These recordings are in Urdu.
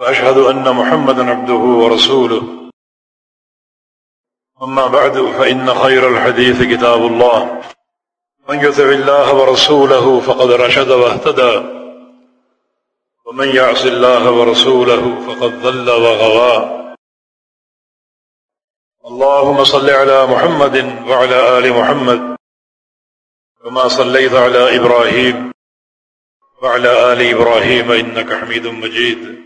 وأشهد أن محمد عبده ورسوله. أما بعد، فإن خير الحديث كتاب الله. من يتع الله ورسوله فقد رشد واهتدى. ومن يعص الله ورسوله فقد ظل وغوى. اللهم صل على محمد وعلى آل محمد وما صليت على إبراهيم وعلى آل إبراهيم إنك حميد مجيد.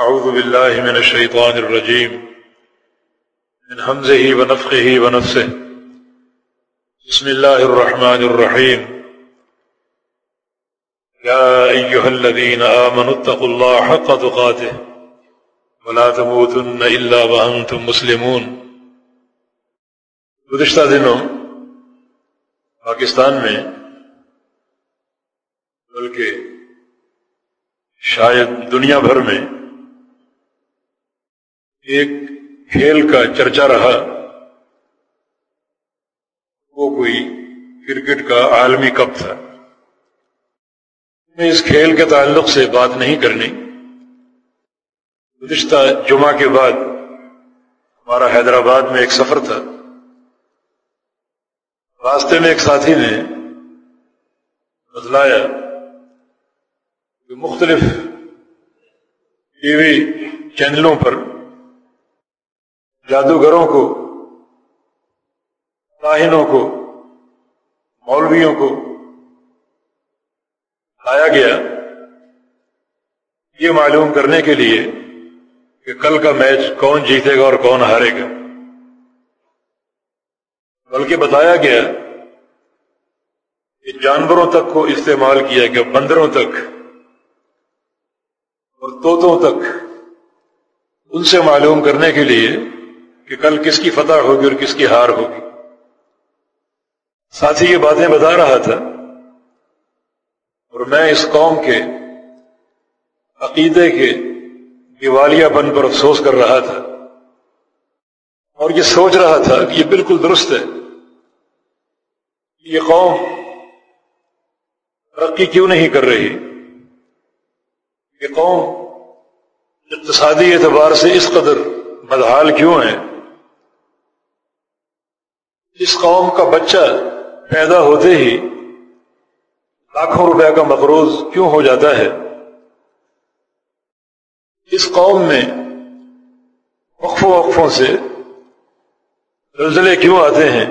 أعوذ بالله من الشيطان الرجيم. من همزه ونفخه ونفسه. بسم الله الرحمن الرحيم. يا أيها الذين آمنوا اتقوا الله حق تقاته. ولا تموتن إلا وأنتم مسلمون. گزشتہ دنوں پاکستان میں بلکہ شاید دنیا بھر میں ایک کھیل کا چرچا رہا۔ وہ کوئی کرکٹ کا عالمی کپ تھا۔ میں اس کھیل کے تعلق سے بات نہیں کرنی۔ گزشتہ جمعہ کے بعد ہمارا حیدرآباد میں ایک سفر تھا۔ راستے میں ایک ساتھی نے بتلایا کہ مختلف ٹی وی چینلوں پر جادوگروں کو راہنوں کو، مولویوں کو لایا گیا۔ یہ معلوم کرنے کے لیے کہ کل کا میچ کون جیتے گا اور کون ہارے گا۔ بلکہ بتایا گیا کہ جانوروں تک کو استعمال کیا گیا، بندروں تک اور طوطوں تک۔ ان سے معلوم کرنے کے لیے کہ کل کس کی فتح ہوگی اور کس کی ہار ہوگی۔ ساتھ ہی یہ باتیں بتا رہا تھا اور میں اس قوم کے عقیدے کے دیوالیہ پن پر افسوس کر رہا تھا اور یہ سوچ رہا تھا کہ یہ بالکل درست ہے یہ قوم ترقی کیوں نہیں کر رہی؟ یہ قوم اقتصادی اعتبار سے اس قدر بدحال کیوں ہے؟ اس قوم کا بچہ پیدا ہوتے ہی لاکھوں روپے کا مقروض کیوں ہو جاتا ہے؟ اس قوم میں وقفوں وقفوں سے زلزلے کیوں آتے ہیں؟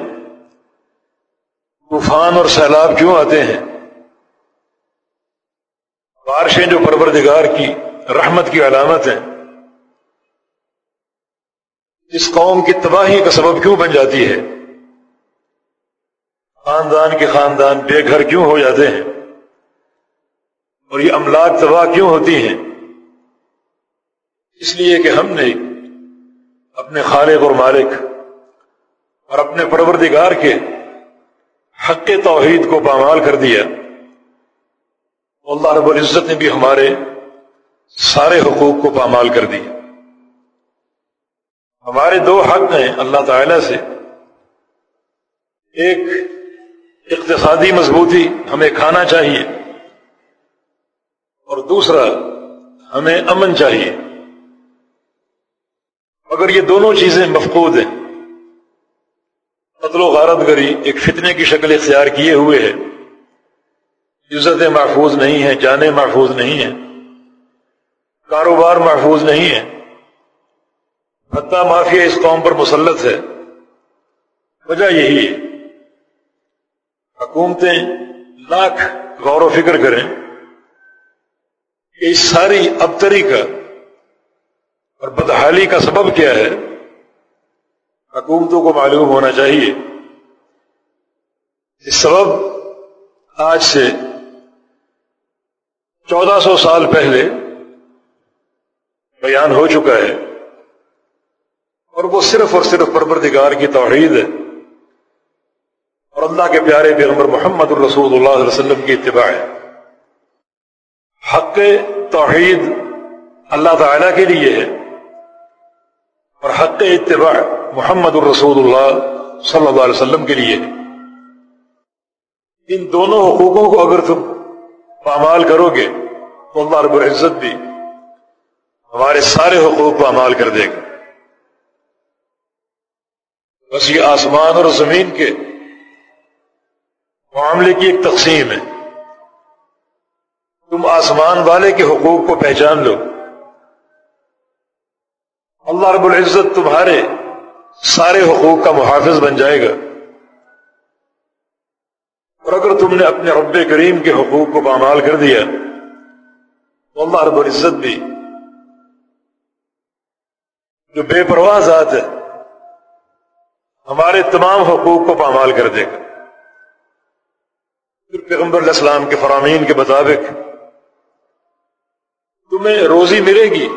طوفان اور سیلاب کیوں آتے ہیں؟ بارشیں جو پروردگار کی رحمت کی علامت ہیں۔ اس قوم کی تباہی کا سبب کیوں بن جاتی ہے؟ خاندان کے خاندان بے گھر کیوں ہو جاتے ہیں؟ اور یہ املاک تباہ کیوں ہوتی ہیں؟ اس لیے کہ ہم نے اپنے خالق اور مالک اور اپنے پروردگار کے حق توحید کو پامال کر دیا۔ اللہ رب العزت نے بھی ہمارے سارے حقوق کو پامال کر دیا ہمارے دو حق ہیں اللہ تعالی سے۔ ایک اقتصادی مضبوطی ہمیں کھانا چاہیے اور دوسرا، ہمیں امن چاہیے۔ اگر یہ دونوں چیزیں مفقود ہیں۔ قتل و غارت گری ایک فتنے کی شکل اختیار کیے ہوئے ہے۔ عزتیں محفوظ نہیں ہیں، جانیں محفوظ نہیں ہیں۔ کاروبار محفوظ نہیں ہے حتیٰ مافیا اس قوم پر مسلط ہے۔ وجہ یہی ہے۔ حکومتیں لاکھ غور و فکر کریں کہ اس ساری ابتری کا اور بدحالی کا سبب کیا ہے، حکومتوں کو معلوم ہونا چاہیے۔ اس سبب آج سے چودہ سو سال پہلے بیان ہو چکا ہے اور وہ صرف اور صرف پروردگار کی توحید ہے۔ اور اللہ کے پیارے پیغمبر محمد الرسول اللہ علیہ وسلم کی اتباع ہے۔ حق توحید اللہ تعالی کے لیے ہے اور حق اتباع محمد الرسول اللہ صلی اللہ علیہ وسلم کے لیے ہے۔ ان دونوں حقوقوں کو اگر تم پامال کرو گے تو اللہ رب العزت بھی ہمارے سارے حقوق کو امال کر دے گا۔ بس یہ آسمان اور زمین کے معاملے کی ایک تقسیم ہے۔ تم آسمان والے کے حقوق کو پہچان لو۔ اللہ رب العزت تمہارے سارے حقوق کا محافظ بن جائے گا۔ اور اگر تم نے اپنے رب کریم کے حقوق کو پامال کر دیا، تو اللہ رب العزت بھی جو بے پرواہ ذات ہے، ہمارے تمام حقوق کو پامال کر دے گا۔ پھر پیغمبر علیہ السلام کے فرامین کے مطابق تمہیں روزی ملے گی۔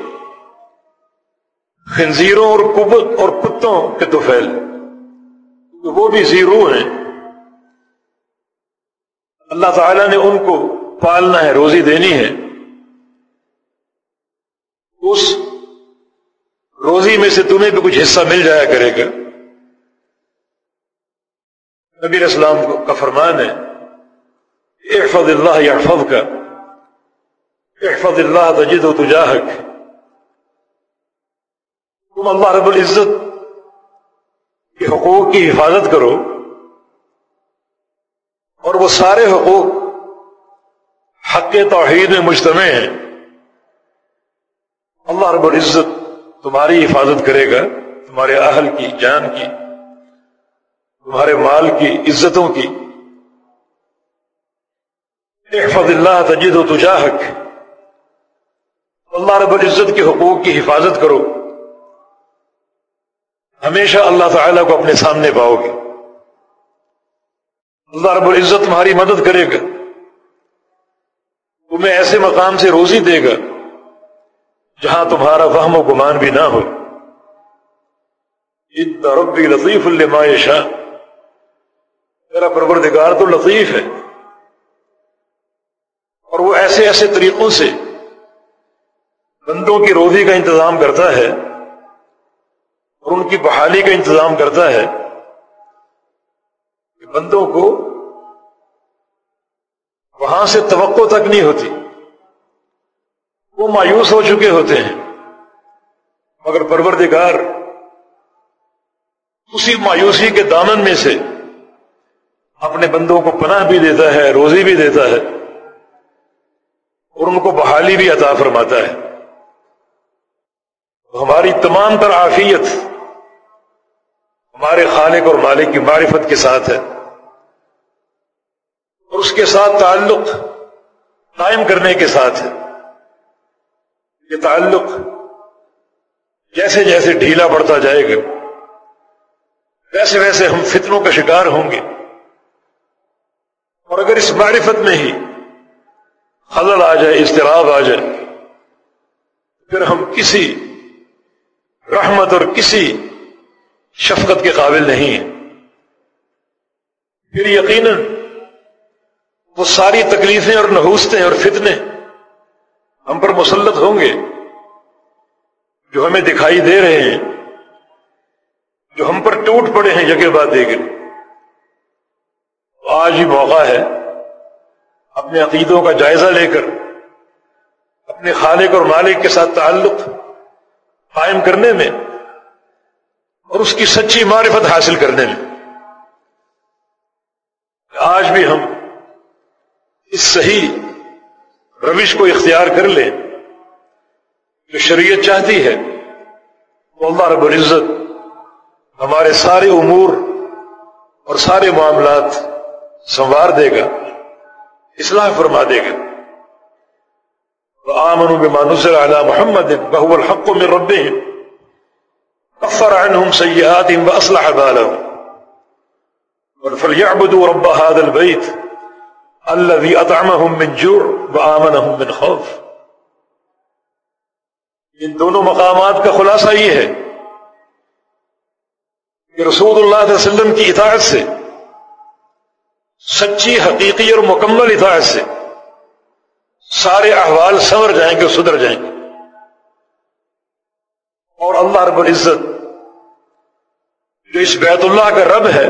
خنزیروں اور کبت اور کتوں کے تو پھیل وہ بھی زیرو ہیں۔ اللہ تعالی نے ان کو پالنا ہے، روزی دینی ہے۔ اس روزی میں سے تمہیں بھی کچھ حصہ مل جایا کرے گا۔ نبی اسلام کا فرمان ہے۔ احفظ اللہ یحفظ کا احفظ اللہ تجد و تجاہک. تم اللہ رب العزت کے حقوق کی حفاظت کرو اور وہ سارے حقوق حق توحید میں مجتمع ہیں. اللہ رب العزت تمہاری حفاظت کرے گا، تمہارے اہل کی، جان کی، تمہارے مال کی، عزتوں کی احفظ اللہ تجد و تجاہک۔ اللہ رب العزت کے حقوق کی حفاظت کرو۔ ہمیشہ اللہ تعالیٰ کو اپنے سامنے پاؤ گے۔ اللہ رب العزت تمہاری مدد کرے گا۔ تمہیں ایسے مقام سے روزی دے گا جہاں تمہارا وہم و گمان بھی نہ ہو۔ ربی لطیف الما شاہ میرا پروردگار تو لطیف ہے۔ اور وہ ایسے ایسے طریقوں سے بندوں کی روزی کا انتظام کرتا ہے اور ان کی بحالی کا انتظام کرتا ہے کہ بندوں کو وہاں سے توقع تک نہیں ہوتی، وہ مایوس ہو چکے ہوتے ہیں۔ مگر پروردگار اسی مایوسی کے دامن میں سے اپنے بندوں کو پناہ بھی دیتا ہے، روزی بھی دیتا ہے۔ اور ان کو بحالی بھی عطا فرماتا ہے۔ ہماری تمام تر عافیت ہمارے خالق اور مالک کی معرفت کے ساتھ ہے۔ اور اس کے ساتھ تعلق قائم کرنے کے ساتھ ہے۔ یہ تعلق جیسے جیسے ڈھیلا پڑتا جائے گا، ویسے ویسے ہم فتنوں کا شکار ہوں گے۔ اور اگر اس معرفت میں ہی خلل آ جائے، اضطراب آ جائے، پھر ہم کسی رحمت اور کسی شفقت کے قابل نہیں ہیں۔ پھر یقیناً وہ ساری تکلیفیں اور نحوستیں اور فتنے ہم پر مسلط ہوں گے، جو ہمیں دکھائی دے رہے ہیں، جو ہم پر ٹوٹ پڑے ہیں، جگہ بات دے آج ہی موقع ہے اپنے عقیدوں کا جائزہ لے کر، اپنے خالق اور مالک کے ساتھ تعلق قائم کرنے میں اور اس کی سچی معرفت حاصل کرنے میں آج بھی ہم اس صحیح روش کو اختیار کر لیں جو شریعت چاہتی ہے۔ وہ اللہ رب العزت ہمارے سارے امور اور سارے معاملات سنوار دے گا۔ اصلاح فرما دے گا۔ آمن بما نزل على محمد، وهو الحق من ربهم۔ كفر عنهم سيئاتهم وأصلح بالهم۔ فليعبدوا رب هذا البيت الذي أطعمهم من جوع وآمنهم من خوف۔ ان دونوں مقامات کا خلاصہ یہ ہے کہ رسول اللہ صلی اللہ علیہ وسلم کی اطاعت سے سچی حقیقی اور مکمل اطاعت سے سارے احوال سنور جائیں گے، سدھر جائیں گے۔ اور اللہ رب العزت جو اس بیت اللہ کا رب ہے،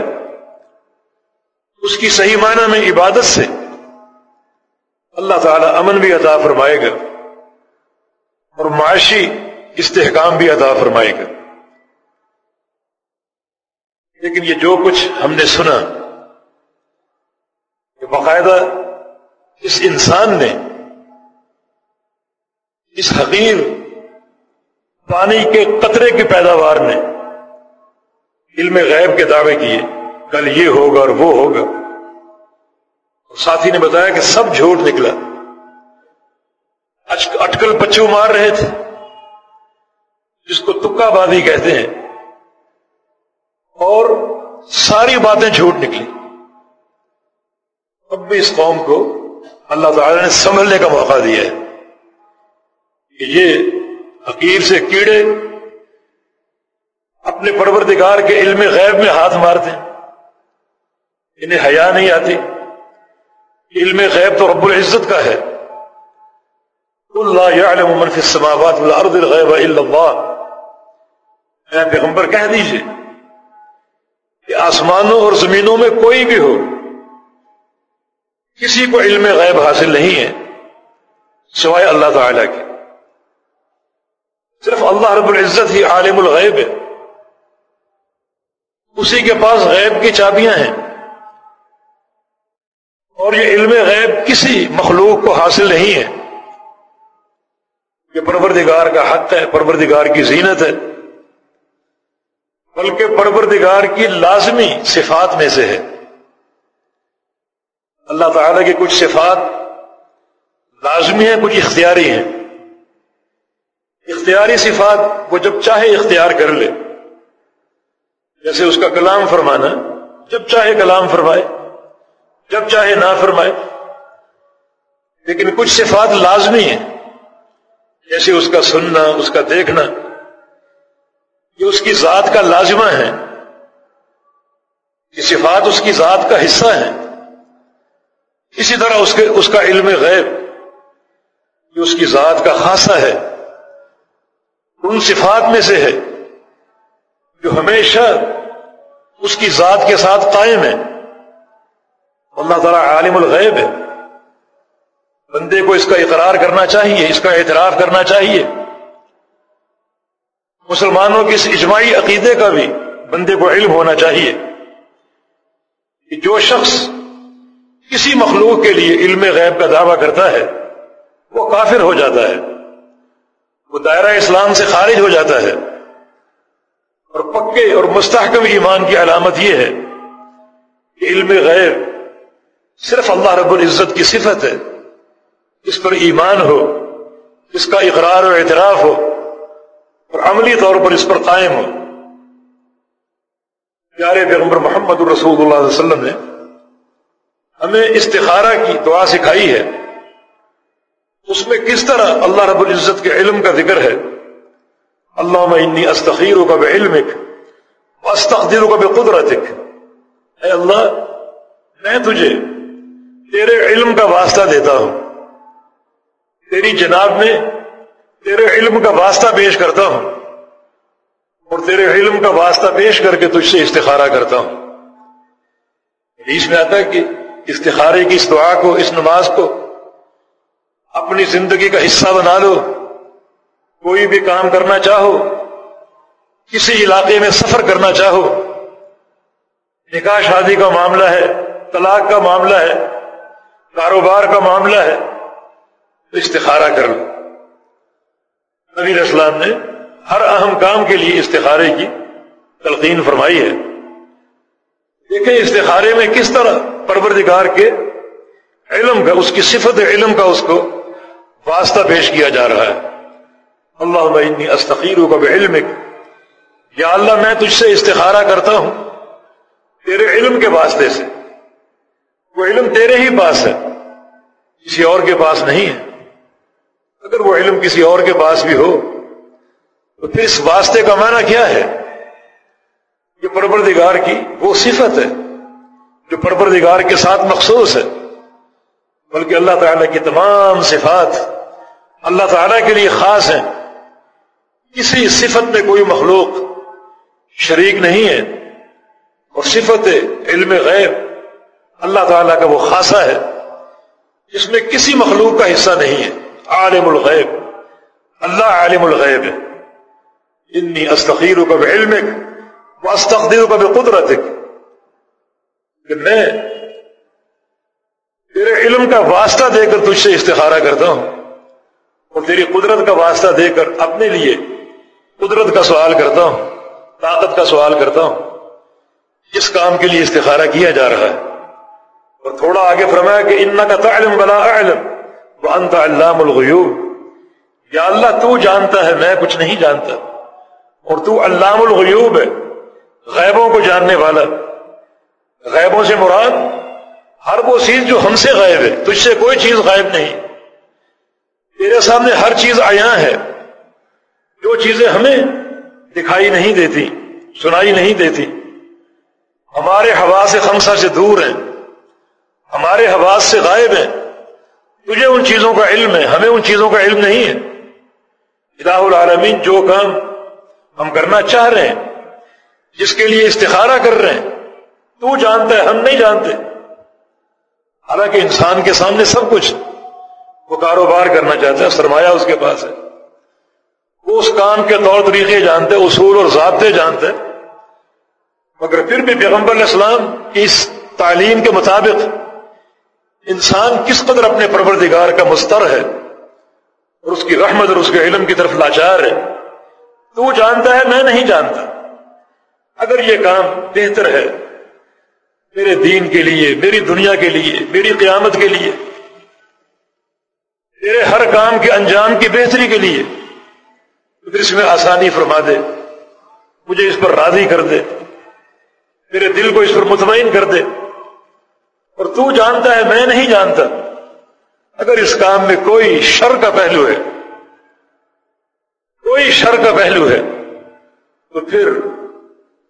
اس کی صحیح معنی میں عبادت سے اللہ تعالی امن بھی عطا فرمائے گا اور معاشی استحکام بھی عطا فرمائے گا۔ لیکن یہ جو کچھ ہم نے سنا کہ باقاعدہ اس انسان نے اس حقیر پانی کے قطرے کی پیداوار نے علم غیب کے دعوے کیے، کل یہ ہوگا اور وہ ہوگا۔ اور ساتھی نے بتایا کہ سب جھوٹ نکلا۔ اٹکل پچو مار رہے تھے۔ جس کو تکا بازی کہتے ہیں۔ اور ساری باتیں جھوٹ نکلی۔ اب بھی اس قوم کو اللہ تعالی نے سنبھلنے کا موقع دیا ہے کہ یہ حقیر سے کیڑے اپنے پروردگار کے علم غیب میں ہاتھ مارتے ہیں، انہیں حیا نہیں آتی۔ علم غیب تو رب العزت کا ہے۔ اللہ يعلم من في السماوات والارض الغیب الا اللہ۔ اے پیغمبر، کہہ دیجیے کہ آسمانوں اور زمینوں میں کوئی بھی ہو کسی کو علم غیب حاصل نہیں ہے، سوائے اللہ تعالی کے۔ صرف اللہ رب العزت ہی عالم الغیب ہے۔ اسی کے پاس غیب کی چابیاں ہیں۔ اور یہ علم غیب کسی مخلوق کو حاصل نہیں ہے۔ یہ پروردگار کا حق ہے، پروردگار کی زینت ہے۔ بلکہ پروردگار کی لازمی صفات میں سے ہے۔ اللہ تعالی کی کچھ صفات لازمی ہیں، کچھ اختیاری ہیں۔ اختیاری صفات وہ جب چاہے اختیار کر لے۔ جیسے اس کا کلام فرمانا، جب چاہے کلام فرمائے، جب چاہے نہ فرمائے۔ لیکن کچھ صفات لازمی ہیں، جیسے اس کا سننا، اس کا دیکھنا۔ یہ اس کی ذات کا لازمہ ہے۔ یہ صفات اس کی ذات کا حصہ ہے اسی طرح اس کے اس کا علم غیب یہ اس کی ذات کا خاصہ ہے، ان صفات میں سے ہے جو ہمیشہ اس کی ذات کے ساتھ قائم ہے۔ اللہ تعالیٰ عالم الغیب ہے۔ بندے کو اس کا اقرار کرنا چاہیے، اس کا اعتراف کرنا چاہیے۔ مسلمانوں کے اس اجماعی عقیدے کا بھی بندے کو علم ہونا چاہیے۔ کہ جو شخص کسی مخلوق کے لیے علم غیب کا دعویٰ کرتا ہے، وہ کافر ہو جاتا ہے۔ وہ دائرہ اسلام سے خارج ہو جاتا ہے۔ اور پکے اور مستحکم ایمان کی علامت یہ ہے کہ علم غیب صرف اللہ رب العزت کی صفت ہے۔ اس پر ایمان ہو اس کا اقرار و اعتراف ہو، اور عملی طور پر اس پر قائم ہو۔ پیارے پیغمبر محمد الرسول اللہ علیہ وسلم نے ہمیں استخارہ کی دعا سکھائی ہے۔ اس میں کس طرح اللہ رب العزت کے علم کا ذکر ہے؟ اللہ انی استخیر کا بے علم استخدیر کا بے قدرت اے اللہ، میں تجھے تیرے علم کا واسطہ دیتا ہوں۔ تیری جناب میں تیرے علم کا واسطہ پیش کرتا ہوں اور تیرے علم کا واسطہ پیش کر کے تجھ سے استخارہ کرتا ہوں۔ اس میں آتا ہے کہ استخارے کی اس دعا کو، اس نماز کو اپنی زندگی کا حصہ بنا لو۔ کوئی بھی کام کرنا چاہو، کسی علاقے میں سفر کرنا چاہو، نکاح شادی کا معاملہ ہے، طلاق کا معاملہ ہے، کاروبار کا معاملہ ہے، تو استخارہ کر لو۔ نبی اسلام نے ہر اہم کام کے لیے استخارے کی تلقین فرمائی ہے۔ دیکھیں استخارے میں کس طرح پروردگار کے علم کا، اس کی صفت علم کا، اس کو واسطہ پیش کیا جا رہا ہے۔ اللہ انی استخیر کا علم یا اللہ، میں تجھ سے استخارہ کرتا ہوں تیرے علم کے واسطے سے۔ وہ علم تیرے ہی پاس ہے، کسی اور کے پاس نہیں ہے۔ اگر وہ علم کسی اور کے پاس بھی ہو، تو پھر اس واسطے کا معنی کیا ہے؟ جو پروردگار کی وہ صفت ہے۔ جو پروردگار کے ساتھ مخصوص ہے، بلکہ اللہ تعالیٰ کی تمام صفات اللہ تعالیٰ کے لیے خاص ہیں۔ کسی صفت میں کوئی مخلوق شریک نہیں ہے، اور صفت علم غیب اللہ تعالیٰ کا وہ خاصا ہے، جس میں کسی مخلوق کا حصہ نہیں ہے۔ عالم الغیب، اللہ عالم الغیب ہے۔ انی استخیر کا علم وہ استخیر کا بھی قدرت کہ میں تیرے علم کا واسطہ دے کر تجھ سے استخارہ کرتا ہوں اور تیری قدرت کا واسطہ دے کر اپنے لیے قدرت کا سوال کرتا ہوں، طاقت کا سوال کرتا ہوں۔ جس کام کے لیے استخارہ کیا جا رہا ہے۔ اور تھوڑا آگے فرمایا کہ ان کا تعلم بلا علم وہ انت علام الغیوب۔ یا اللہ، تو جانتا ہے، میں کچھ نہیں جانتا۔ اور تو علام الغیوب ہے، غیبوں کو جاننے والا۔ غیبوں سے مراد ہر وہ چیز جو ہم سے غائب ہے، تجھ سے کوئی چیز غائب نہیں۔ تیرے سامنے ہر چیز آیا ہے۔ جو چیزیں ہمیں دکھائی نہیں دیتی، سنائی نہیں دیتی، ہمارے حواس خمسہ سے دور ہیں۔ ہمارے حواس سے غائب ہیں۔ تجھے ان چیزوں کا علم ہے، ہمیں ان چیزوں کا علم نہیں ہے۔ الہ العالمین جو کام ہم کرنا چاہ رہے ہیں، جس کے لیے استخارہ کر رہے ہیں تو جانتا ہے ہم نہیں جانتے۔ حالانکہ انسان کے سامنے سب کچھ وہ کاروبار کرنا چاہتا ہے، سرمایہ اس کے پاس ہے۔ وہ اس کام کے طور طریقے جانتے، اصول اور ضابطے جانتے۔ مگر پھر بھی پیغمبر علیہ السلام کی اس تعلیم کے مطابق انسان کس قدر اپنے پروردگار کا مستر ہے اور اس کی رحمت اور اس کے علم کی طرف لاچار ہے۔ تو وہ جانتا ہے، میں نہیں جانتا۔ اگر یہ کام بہتر ہے میرے دین کے لیے، میری دنیا کے لیے، میری قیامت کے لیے، میرے ہر کام کے انجام کی بہتری کے لیے۔ پھر اس میں آسانی فرما دے، مجھے اس پر راضی کر دے، میرے دل کو اس پر مطمئن کر دے۔ اور تو جانتا ہے، میں نہیں جانتا۔ اگر اس کام میں کوئی شر کا پہلو ہے، کوئی شر کا پہلو ہے، تو پھر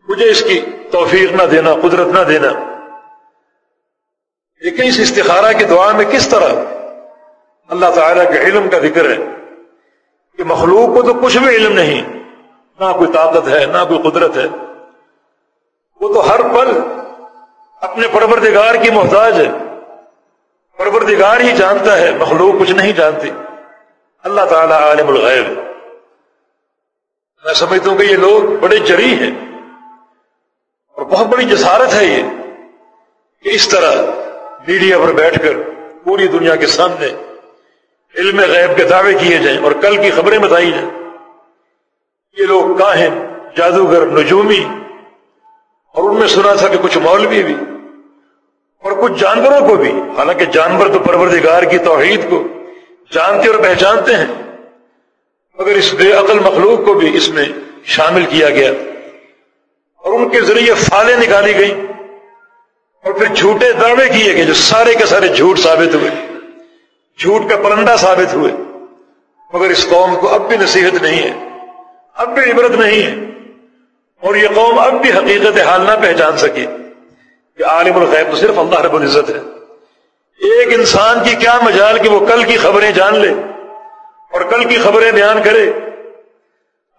مجھے اس کی توفیق نہ دینا، قدرت نہ دینا۔ لیکن اس استخارہ کی دعا میں کس طرح اللہ تعالیٰ کے علم کا ذکر ہے کہ مخلوق کو تو کچھ بھی علم نہیں، نہ کوئی طاقت ہے، نہ کوئی قدرت ہے۔ وہ تو ہر پل اپنے پروردگار کی محتاج ہے۔ پروردگار ہی جانتا ہے، مخلوق کچھ نہیں جانتی۔ اللہ تعالیٰ عالم الغیب۔ میں سمجھتا ہوں کہ یہ لوگ بڑے جری ہیں اور بہت بڑی جسارت ہے یہ کہ اس طرح میڈیا پر بیٹھ کر پوری دنیا کے سامنے علم غیب کے دعوے کیے جائیں اور کل کی خبریں بتائی جائیں۔ یہ لوگ کاہن، جادوگر، نجومی، اور ان میں سنا تھا کہ کچھ مولوی بھی اور کچھ جانوروں کو بھی۔ حالانکہ جانور تو پروردگار کی توحید کو جانتے اور پہچانتے ہیں، مگر اس بے عقل مخلوق کو بھی اس میں شامل کیا گیا اور ان کے ذریعے فالیں نکالی گئی اور پھر جھوٹے دعوے کیے گئے جو سارے کے سارے جھوٹ ثابت ہوئے، جھوٹ کا پرندہ ثابت ہوئے، مگر اس قوم کو اب بھی نصیحت نہیں ہے، اب بھی عبرت نہیں ہے، اور یہ قوم اب بھی حقیقت حال نہ پہچان سکے کہ عالم الغیب تو صرف اللہ رب العزت ہے۔ ایک انسان کی کیا مجال کہ وہ کل کی خبریں جان لے اور کل کی خبریں بیان کرے۔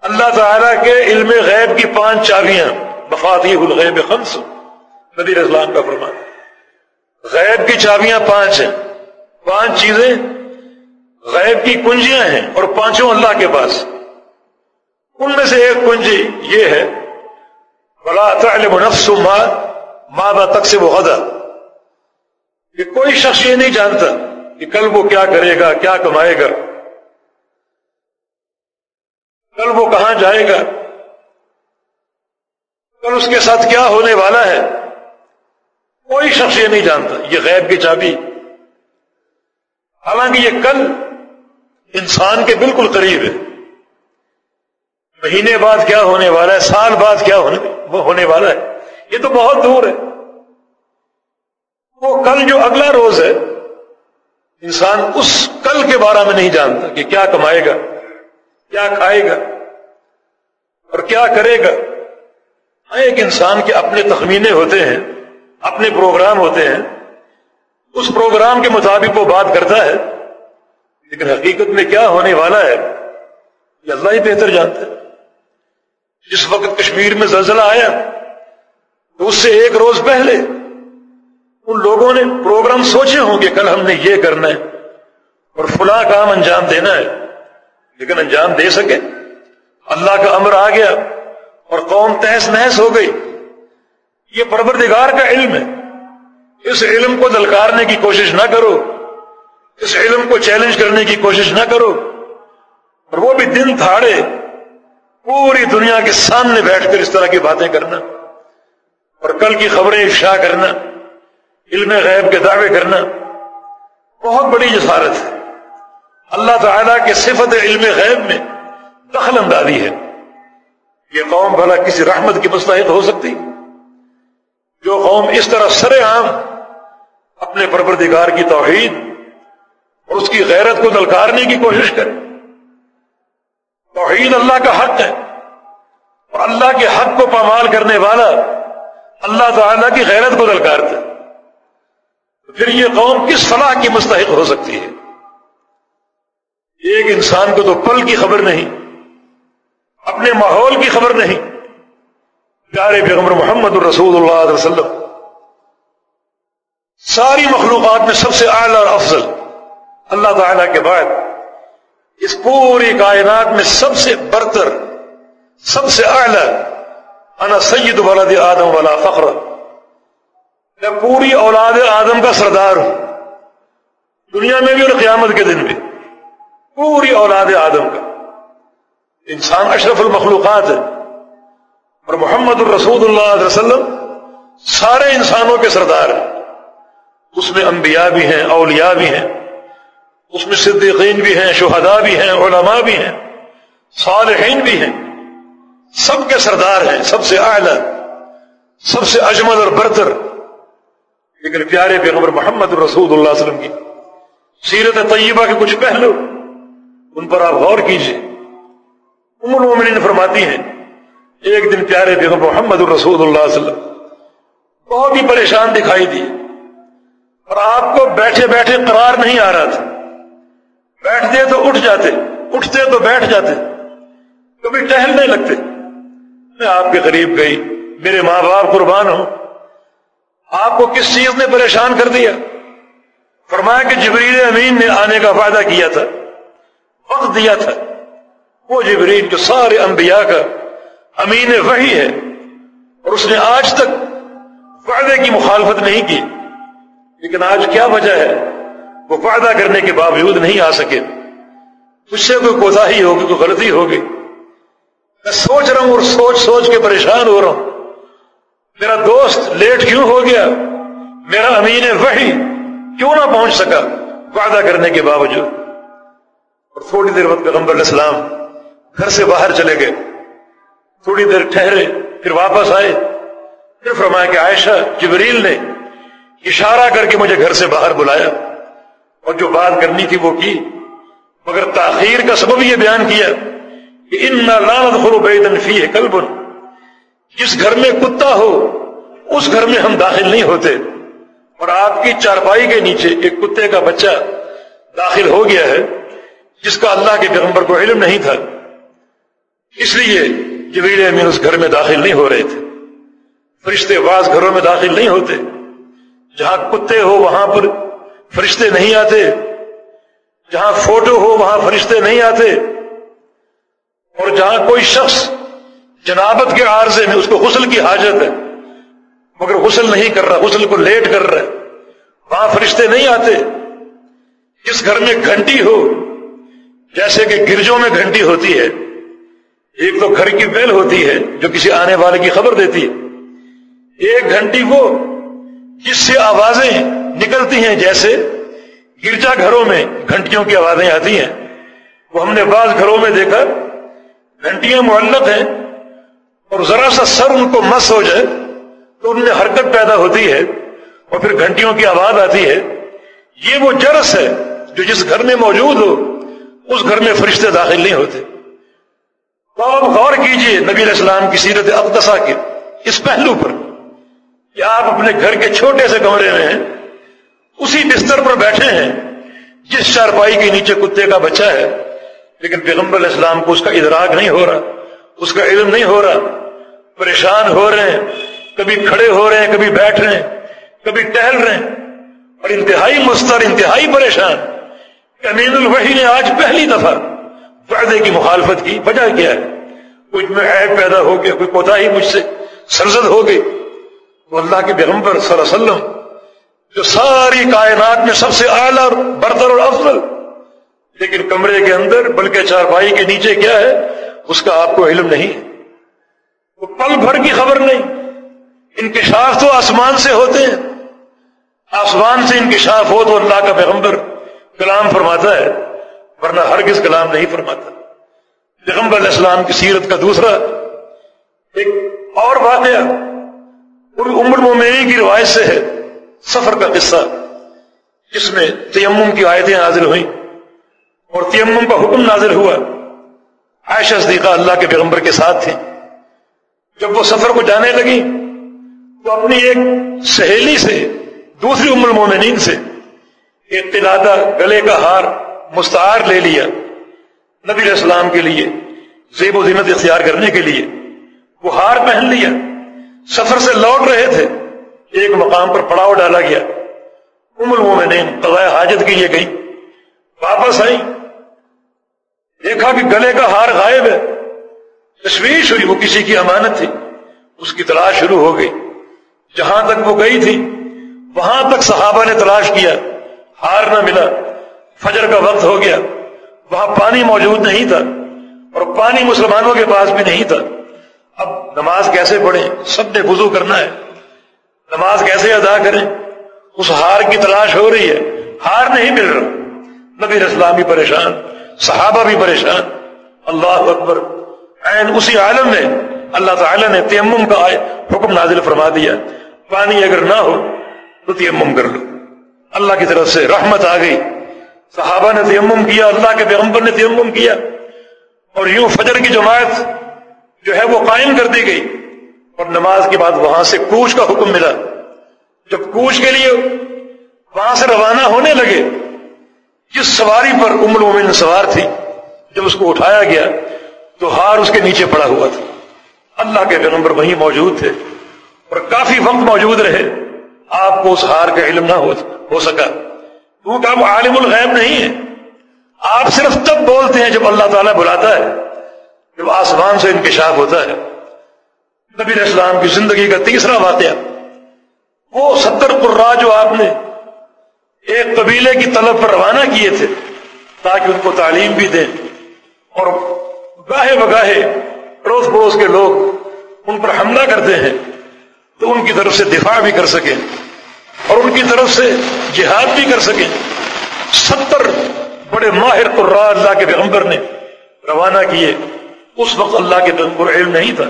اللہ تعالیٰ کے علم غیب کی پانچ چابیاں بفاتی الغیب خمس۔ نبی اسلام کا فرمان۔ غیب کی چابیاں پانچ ہیں۔ پانچ چیزیں غیب کی کنجیاں ہیں اور پانچوں اللہ کے پاس۔ ان میں سے ایک کنجی یہ ہے بلا تعلم نفس ماں ماں با تک سے وہ غدا۔ کہ کوئی شخص یہ نہیں جانتا کہ کل وہ کیا کرے گا، کیا کمائے گا۔ کل وہ کہاں جائے گا۔ کل اس کے ساتھ کیا ہونے والا ہے۔ کوئی شخص یہ نہیں جانتا، یہ غیب کی چابی۔ حالانکہ یہ کل انسان کے بالکل قریب ہے۔ مہینے بعد کیا ہونے والا ہے، سال بعد کیا ہونے والا ہے یہ تو بہت دور ہے۔ وہ کل جو اگلا روز ہے، انسان اس کل کے بارے میں نہیں جانتا کہ کیا کمائے گا، کیا کھائے گا اور کیا کرے گا۔ ہاں، ایک انسان کے اپنے تخمینے ہوتے ہیں۔ اپنے پروگرام ہوتے ہیں، اس پروگرام کے مطابق وہ بات کرتا ہے، لیکن حقیقت میں کیا ہونے والا ہے، یہ اللہ ہی بہتر جانتا ہے۔ جس وقت کشمیر میں زلزلہ آیا، تو اس سے ایک روز پہلے ان لوگوں نے پروگرام سوچے ہوں کہ کل ہم نے یہ کرنا ہے اور فلاں کام انجام دینا ہے۔ لیکن انجام دے سکے۔ اللہ کا امر آ گیا اور قوم تحس نحس ہو گئی۔ یہ پروردگار کا علم ہے۔ اس علم کو دلکارنے کی کوشش نہ کرو۔ اس علم کو چیلنج کرنے کی کوشش نہ کرو۔ اور وہ بھی دن تھاڑے پوری دنیا کے سامنے بیٹھ کر اس طرح کی باتیں کرنا۔ اور کل کی خبریں افشا کرنا۔ علم غیب کے دعوے کرنا۔ بہت بڑی جسارت ہے۔ اللہ تعالیٰ کے صفت علم غیب میں دخل اندازی ہے۔ یہ قوم بھلا کسی رحمت کی مستحق ہو سکتی۔ جو قوم اس طرح سر عام اپنے پروردگار کی توحید اور اس کی غیرت کو دلکارنے کی کوشش کرے۔ توحید اللہ کا حق ہے اور اللہ کے حق کو پامال کرنے والا اللہ تعالیٰ کی غیرت کو دلکارتا ہے۔ پھر یہ قوم کس فلاح کی مستحق ہو سکتی ہے؟ ایک انسان کو تو پل کی خبر نہیں، اپنے ماحول کی خبر نہیں۔ پیارے پیغمبر محمد الرسول اللہ علیہ وسلم، ساری مخلوقات میں سب سے اعلیٰ اور افضل اللہ تعالیٰ کے بعد، اس پوری کائنات میں سب سے برتر، سب سے اعلی، انا سید ولد آدم والا فخر۔ میں پوری اولاد آدم کا سردار ہوں۔ دنیا میں بھی اور قیامت کے دن بھی۔ پوری اولاد آدم کا۔ انسان اشرف المخلوقات ہے۔ اور محمد الرسول اللہ علیہ وسلم سارے انسانوں کے سردار ہیں۔ اس میں انبیاء بھی ہیں، اولیاء بھی ہیں۔ اس میں صدیقین بھی ہیں، شہداء بھی ہیں، علماء بھی ہیں، صالحین بھی ہیں۔ سب کے سردار ہیں، سب سے اعلی، سب سے اجمل اور برتر۔ لیکن پیارے پیغمبر محمد رسول اللہ علیہ وسلم کی سیرت طیبہ کے کچھ پہلو، ان پر آپ غور کیجیے ام المومنین فرماتی ہیں ایک دن پیارے پیغمبر محمد الرسول اللہ علیہ وسلم بہت ہی پریشان دکھائی دی اور آپ کو بیٹھے بیٹھے قرار نہیں آ رہا تھا۔ بیٹھتے تو اٹھ جاتے، اٹھتے تو بیٹھ جاتے۔ کبھی ٹہلنے لگتے۔ میں آپ کے قریب گئی، میرے ماں باپ قربان ہوں۔ آپ کو کس چیز نے پریشان کر دیا؟ فرمایا کہ جبریل امین نے آنے کا فائدہ کیا تھا، وقت دیا تھا۔ وہ جبریل جو سارے انبیاء کا امین وہی ہے اور اس نے آج تک فائدے کی مخالفت نہیں کی، لیکن آج کیا وجہ ہے؟ وہ فائدہ کرنے کے باوجود نہیں آ سکے۔ اس سے کوئی کوتا ہی ہوگی، کوئی غلطی ہوگی۔ میں سوچ رہا ہوں اور سوچ سوچ کے پریشان ہو رہا ہوں۔ میرا دوست لیٹ کیوں ہو گیا؟ میرا امین وہی کیوں نہ پہنچ سکا وعدہ کرنے کے باوجود؟ اور تھوڑی دیر وقت پیغمبر علیہ السلام گھر سے باہر چلے گئے۔ تھوڑی دیر ٹھہرے، پھر واپس آئے۔ پھر فرمایا کہ عائشہ، جبریل نے اشارہ کر کے مجھے گھر سے باہر بلایا۔ اور جو بات کرنی تھی وہ کی۔ مگر تاخیر کا سبب یہ بیان کیا کہ ان لانت خرو بے فی ہے کلب جس گھر میں کتا ہو، اس گھر میں ہم داخل نہیں ہوتے۔ اور آپ کی چارپائی کے نیچے ایک کتے کا بچہ داخل ہو گیا ہے، جس کا اللہ کے پیغمبر کو علم نہیں تھا۔ اس لیے جبیل امین اس گھر میں داخل نہیں ہو رہے تھے۔ فرشتے باز گھروں میں داخل نہیں ہوتے۔ جہاں کتے ہو وہاں پر فرشتے نہیں آتے۔ جہاں فوٹو ہو وہاں فرشتے نہیں آتے۔ اور جہاں کوئی شخص جنابت کے عارضے میں اس کو غسل کی حاجت ہے، مگر غسل نہیں کر رہا، غسل کو لیٹ کر رہا ہے۔ وہاں فرشتے نہیں آتے۔ جس گھر میں گھنٹی ہو، جیسے کہ گرجوں میں گھنٹی ہوتی ہے۔ ایک تو گھر کی بیل ہوتی ہے جو کسی آنے والے کی خبر دیتی ہے۔ ایک گھنٹی کو جس سے آوازیں نکلتی ہیں، جیسے گرجا گھروں میں گھنٹیوں کی آوازیں آتی ہیں۔ وہ ہم نے بعض گھروں میں دیکھا، گھنٹیاں معلق ہیں اور ذرا سا سر ان کو مس ہو جائے تو ان میں حرکت پیدا ہوتی ہے اور پھر گھنٹیوں کی آواز آتی ہے۔ یہ وہ جرس ہے جو جس گھر میں موجود ہو، اس گھر میں فرشتے داخل نہیں ہوتے۔ تو آپ غور کیجیے نبی علیہ السلام کی سیرت اقدسا کے اس پہلو پر کہ آپ اپنے گھر کے چھوٹے سے کمرے میں ہیں، اسی بستر پر بیٹھے ہیں، جس چارپائی کے نیچے کتے کا بچہ ہے، لیکن پیغمبر علیہ السلام کو اس کا ادراک نہیں ہو رہا، اس کا علم نہیں ہو رہا، پریشان ہو رہے ہیں، کبھی کھڑے ہو رہے ہیں، کبھی بیٹھ رہے ہیں، کبھی ٹہل رہے ہیں، اور انتہائی مستر، انتہائی پریشان امین الوحی نے آج پہلی دفعہ وعدے کی مخالفت کی وجہ کیا ہے؟ کچھ میں عیب پیدا ہو گیا، کوئی کوتا ہی مجھ سے سرزد ہو گئی۔ تو اللہ کے پیغمبر صلی اللہ علیہ وسلم جو ساری کائنات میں سب سے اعلیٰ اور برتر اور افضل۔ لیکن کمرے کے اندر، بلکہ چارپائی کے نیچے کیا ہے؟ اس کا آپ کو علم نہیں۔ وہ پل بھر کی خبر نہیں۔ انکشاف تو آسمان سے ہوتے ہیں۔ آسمان سے انکشاف ہو تو اللہ کا پیغمبر کلام فرماتا ہے۔ ورنہ ہر کس کلام نہیں فرماتا۔ پیغمبر علیہ السلام کی سیرت کا دوسرا ایک اور واقعہ عمر مومنی کی روایت سے ہے۔ سفر کا قصہ، جس میں تیمم کی آیتیں نازل ہوئیں اور تیمم کا حکم نازل ہوا۔ عائشہ صدیقہ اللہ کے پیغمبر کے ساتھ تھے۔ جب وہ سفر کو جانے لگی تو اپنی ایک سہیلی سے، دوسری ام المومنین سے، ایک قلادہ گلے کا ہار مستعار لے لیا نبی علیہ السلام کے لیے، زیب و زینت اختیار کرنے کے لیے۔ وہ ہار پہن لیا۔ سفر سے لوٹ رہے تھے۔ ایک مقام پر پڑاؤ ڈالا گیا۔ ام المومنین قضاء حاجت کے لیے گئی۔ واپس آئی دیکھا کہ گلے کا ہار غائب ہے۔ تشویش ہوئی، وہ کسی کی امانت تھی۔ اس کی تلاش شروع ہو گئی۔ جہاں تک وہ گئی تھی، وہاں تک صحابہ نے تلاش کیا۔ ہار نہ ملا۔ فجر کا وقت ہو گیا۔ وہاں پانی موجود نہیں تھا اور پانی مسلمانوں کے پاس بھی نہیں تھا۔ اب نماز کیسے پڑھیں؟ سب نے وضو کرنا ہے۔ نماز کیسے ادا کریں؟ اس ہار کی تلاش ہو رہی ہے۔ ہار نہیں مل رہا۔ نبی اسلام بھی پریشان، صحابہ بھی پریشان۔ اللہ اکبر۔ عین اسی عالم میں اللہ تعالی نے تیمم کا حکم نازل فرما دیا۔ پانی اگر نہ ہو تو تیمم کر لو۔ اللہ کی طرف سے رحمت آ گئی۔ صحابہ نے تیمم کیا، اللہ کے پیغمبر نے تیمم کیا۔ اور یوں فجر کی جماعت جو ہے وہ قائم کر دی گئی۔ اور نماز کے بعد وہاں سے کوچ کا حکم ملا۔ جب کوچ کے لیے وہاں سے روانہ ہونے لگے، جس سواری پر عمر مومن سوار تھی، جب اس کو اٹھایا گیا، تو ہار اس کے نیچے پڑا ہوا تھا۔ اللہ کے پیغمبر وہیں موجود تھے۔ اور کافی وقت موجود رہے، آپ کو اس ہار کا علم نہ ہو سکا۔ کیونکہ آپ عالم الغیب نہیں ہیں آپ صرف تب بولتے ہیں جب اللہ تعالیٰ بلاتا ہے، جب آسمان سے انکشاف ہوتا ہے۔ نبی اسلام کی زندگی کا تیسرا واقعہ۔ وہ ستر قرا جو آپ نے ایک قبیلے کی طلب پر روانہ کیے تھے، تاکہ ان کو تعلیم بھی دیں۔ اور گاہے بگاہے پڑوس پڑوس کے لوگ ان پر حملہ کرتے ہیں، تو ان کی طرف سے دفاع بھی کر سکیں۔ اور ان کی طرف سے جہاد بھی کر سکیں۔ ستر بڑے ماہر قرا اللہ کے پیغمبر نے روانہ کیے۔ اس وقت اللہ کے پیغمبر علم نہیں تھا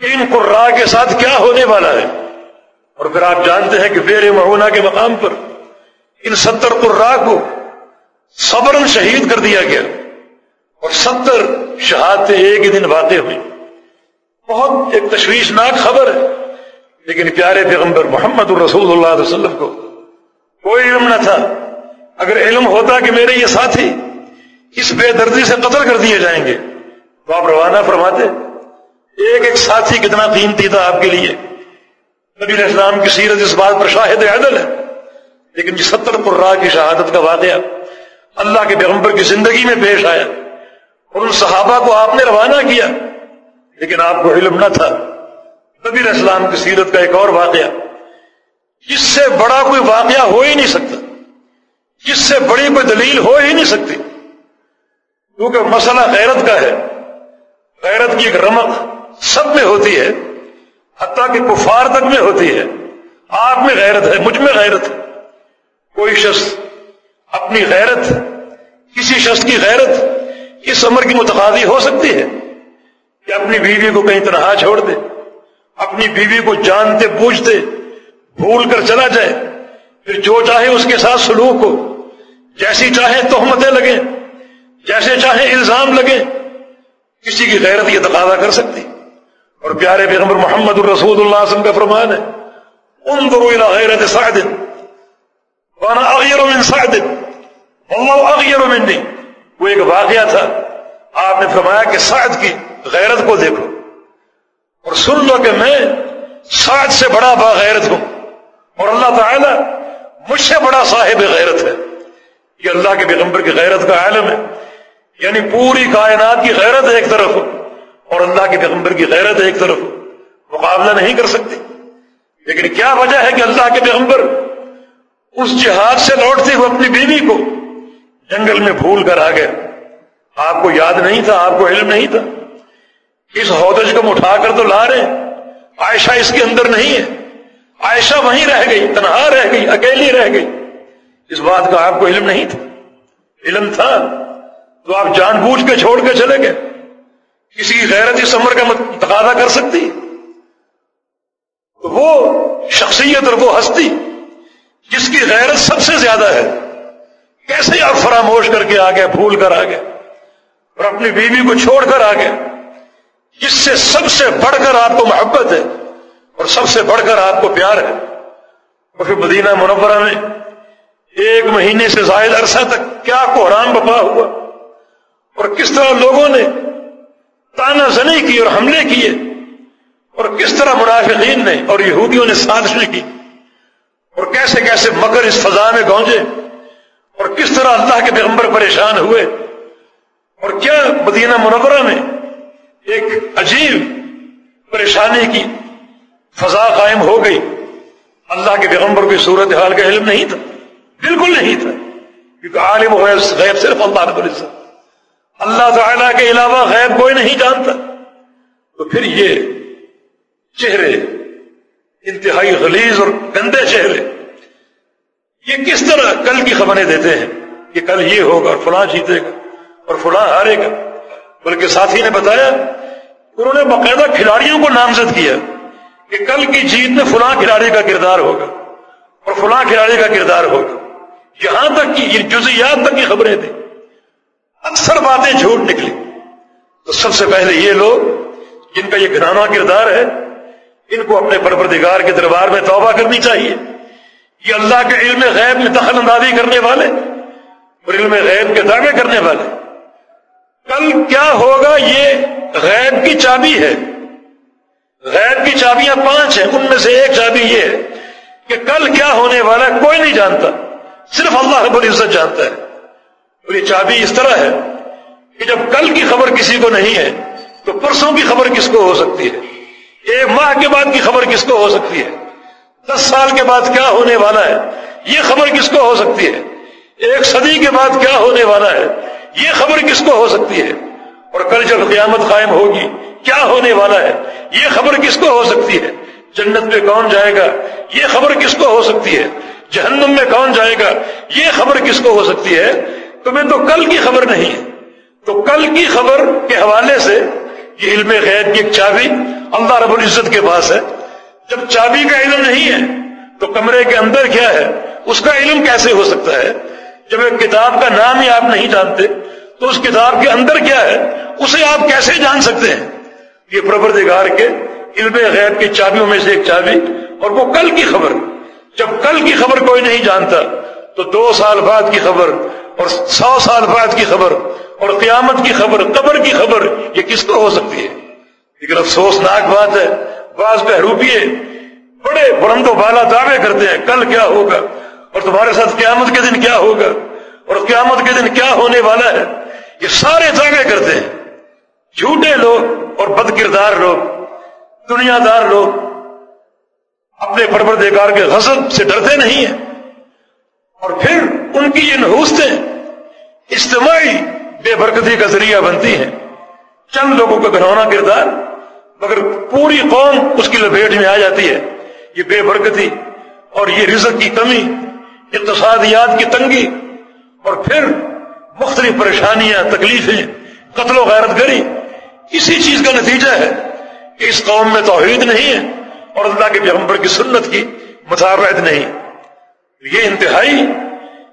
کہ ان قرا کے ساتھ کیا ہونے والا ہے۔ اور پھر آپ جانتے ہیں کہ بیر مہونا کے مقام پر ان ستر قرا کو صبر شہید کر دیا گیا۔ اور ستر شہادتیں ایک ہی دن واقع ہوئی بہت ایک تشویشناک خبر ہے۔ لیکن پیارے پیغمبر محمد الرسول اللہ علیہ وسلم کو کوئی علم نہ تھا۔ اگر علم ہوتا کہ میرے یہ ساتھی اس بے دردی سے قتل کر دیے جائیں گے، تو آپ روانہ فرماتے، ایک ایک ساتھی کتنا قیمتی تھا آپ کے لیے۔ نبی علیہ السلام کی سیرت اس بات پر شاہد عدل ہے۔ لیکن یہ ستر قرا کی شہادت کا واقعہ اللہ کے پیغمبر کی زندگی میں پیش آیا اور ان صحابہ کو آپ نے روانہ کیا، لیکن آپ کو علم نہ تھا۔ نبی علیہ السلام کی سیرت کا ایک اور واقعہ، جس سے بڑا کوئی واقعہ ہو ہی نہیں سکتا، جس سے بڑی کوئی دلیل ہو ہی نہیں سکتی۔ کیونکہ مسئلہ غیرت کا ہے، غیرت کی ایک رمق سب میں ہوتی ہے، حتیٰ کہ کفار تک میں ہوتی ہے۔ آپ میں غیرت ہے، مجھ میں غیرت ہے۔ کوئی شخص اپنی غیرت، کسی شخص کی غیرت اس عمر کی متقاضی ہو سکتی ہے کہ اپنی بیوی کو کہیں تنہا چھوڑ دے۔ اپنی بیوی کو جانتے بوجھتے بھول کر چلا جائے، پھر جو چاہے اس کے ساتھ سلوک ہو۔ جیسی چاہے تہمتیں لگیں، جیسے چاہے الزام لگے کسی کی غیرت یہ تقاضا کر سکتی۔ اور پیارے پیغمبر محمد الرسول اللہ وسلم کا فرمان ہے ان الى غیرت سعد، وانا اغیر من سعد، واللہ اغیر منی۔ وہ ایک واقعہ تھا، آپ نے فرمایا کہ سعد کی غیرت کو دیکھو۔ اور سن لو کہ میں سعد سے بڑا باغیرت ہوں اور اللہ تعالی مجھ سے بڑا صاحب غیرت ہے۔ یہ اللہ کے پیغمبر کی غیرت کا عالم ہے۔ یعنی پوری کائنات کی غیرت ایک طرف ہو اور اللہ کے پیغمبر کی غیرت ایک طرف ہو۔ مقابلہ نہیں کر سکتی لیکن کیا وجہ ہے کہ اللہ کے پیغمبر اس جہاد سے لوٹتے ہوئے اپنی بیوی کو جنگل میں بھول کر آ گئے؟ آپ کو یاد نہیں تھا، آپ کو علم نہیں تھا۔ اس ہودج کو اٹھا کر تو لا رہے عائشہ اس کے اندر نہیں ہے۔ عائشہ وہیں رہ گئی، تنہا رہ گئی، اکیلی رہ گئی۔ اس بات کا آپ کو علم نہیں تھا۔ علم تھا۔ تو آپ جان بوجھ کے چھوڑ کے چلے گئے۔ کسی کی غیرت اس عمر کا تقاضا کر سکتی۔ تو وہ شخصیت اور وہ ہستی جس کی غیرت سب سے زیادہ ہے۔ کیسے آپ فراموش کر کے آگے بھول کر آگے اور اپنی بیوی کو چھوڑ کر آگے جس سے سب سے بڑھ کر آپ کو محبت ہے اور سب سے بڑھ کر آپ کو پیار ہے۔ اور پھر مدینہ منورہ میں ایک مہینے سے زائد عرصہ تک کیا کوحرام بپا ہوا۔ اور کس طرح لوگوں نے تانا زنی کی اور حملے کیے۔ اور کس طرح منافقین نے اور یہودیوں نے سازشیں کی۔ اور کیسے کیسے مگر اس فضا میں گونجے۔ اور کس طرح اللہ کے پیغمبر پریشان ہوئے۔ اور کیا مدینہ منورہ میں ایک عجیب پریشانی کی فضا قائم ہو گئی۔ اللہ کے پیغمبر کی صورت حال کا علم نہیں تھا۔ بالکل نہیں تھا۔ کیونکہ عالم غیب صرف اللہ رب العزت۔ اللہ تعالیٰ کے علاوہ غیب کوئی نہیں جانتا۔ تو پھر یہ چہرے، انتہائی غلیظ اور گندے چہرے، یہ کس طرح کل کی خبریں دیتے ہیں؟ کہ کل یہ ہوگا اور فلاں جیتے گا اور فلاں ہارے گا۔ بلکہ ساتھی نے بتایا انہوں نے باقاعدہ کھلاڑیوں کو نامزد کیا کہ کل کی جیت میں فلاں کھلاڑی کا کردار ہوگا اور فلاں کھلاڑی کا کردار ہوگا۔ یہاں تک کہ یہ جزیات تک کی خبریں تھیں۔ اکثر باتیں جھوٹ نکلی تو سب سے پہلے یہ لوگ جن کا یہ گھرانا کردار ہے، ان کو اپنے پروردگار کے دربار میں توبہ کرنی چاہیے۔ یہ اللہ کے علم غیب میں دخل اندازی کرنے والے اور علم غیب کے دعوے کرنے والے۔ کل کیا ہوگا یہ غیب کی چابی ہے؟ غیب کی چابیاں پانچ ہیں، ان میں سے ایک چابی یہ ہے کہ کل کیا ہونے والا ہے کوئی نہیں جانتا، صرف اللہ رب العزت جانتا ہے۔ اور یہ چابی اس طرح ہے کہ جب کل کی خبر کسی کو نہیں ہے، تو پرسوں کی خبر کس کو ہو سکتی ہے؟ ایک ماہ کے بعد کی خبر کس کو ہو سکتی ہے؟ دس سال کے بعد کیا ہونے والا ہے؟ یہ خبر کس کو ہو سکتی ہے؟ ایک صدی کے بعد کیا ہونے والا ہے؟ یہ خبر کس کو ہو سکتی ہے؟ اور کل جب قیامت قائم ہوگی، کیا ہونے والا ہے؟ یہ خبر کس کو ہو سکتی ہے؟ جنت میں کون جائے گا؟ یہ خبر کس کو ہو سکتی ہے؟ جہنم میں کون جائے گا؟ یہ خبر کس کو ہو سکتی ہے؟ تمہیں تو کل کی خبر نہیں ہے۔ تو کل کی خبر کے حوالے سے یہ علم غیر کی ایک چابی اللہ رب العزت کے پاس ہے۔ جب چابی کا علم نہیں ہے، تو کمرے کے اندر کیا ہے؟ اس کا علم کیسے ہو سکتا ہے؟ جب ایک کتاب کا نام ہی آپ نہیں جانتے، تو اس کتاب کے اندر کیا ہے؟ اسے آپ کیسے جان سکتے ہیں؟ یہ پروردگار کے علم غیر کی چابیوں میں سے ایک چابی اور وہ کل کی خبر۔ جب کل کی خبر کوئی نہیں جانتا، تو دو سال بعد کی خبر اور سو سال بعد کی خبر اور قیامت کی خبر، قبر کی خبر، یہ کس کو ہو سکتی ہے؟ لیکن افسوسناک بات ہے، بعض بہروپیے بڑے بلند و بالا دعوے کرتے ہیں، کل کیا ہوگا؟ اور تمہارے ساتھ قیامت کے دن کیا ہوگا؟ اور قیامت کے دن کیا ہونے والا ہے؟ یہ سارے دعوے کرتے ہیں۔ جھوٹے لوگ اور بد کردار لوگ دنیا دار لوگ اپنے پروردگار کے غضب سے ڈرتے نہیں ہیں۔ اور پھر ان کی یہ نحوستیں اجتماعی بے برکتی کا ذریعہ بنتی ہیں۔ چند لوگوں کا گھنونا کردار، مگر پوری قوم اس کی لپیٹ میں آ جاتی ہے۔ یہ بے برکتی اور یہ رزق کی کمی اقتصادیات کی تنگی اور پھر مختلف پریشانیاں، تکلیفیں، قتل و غیرت گری۔ اسی چیز کا نتیجہ ہے کہ اس قوم میں توحید نہیں ہے اور اللہ کے پیغمبر کی سنت کی مطابعت نہیں۔ یہ انتہائی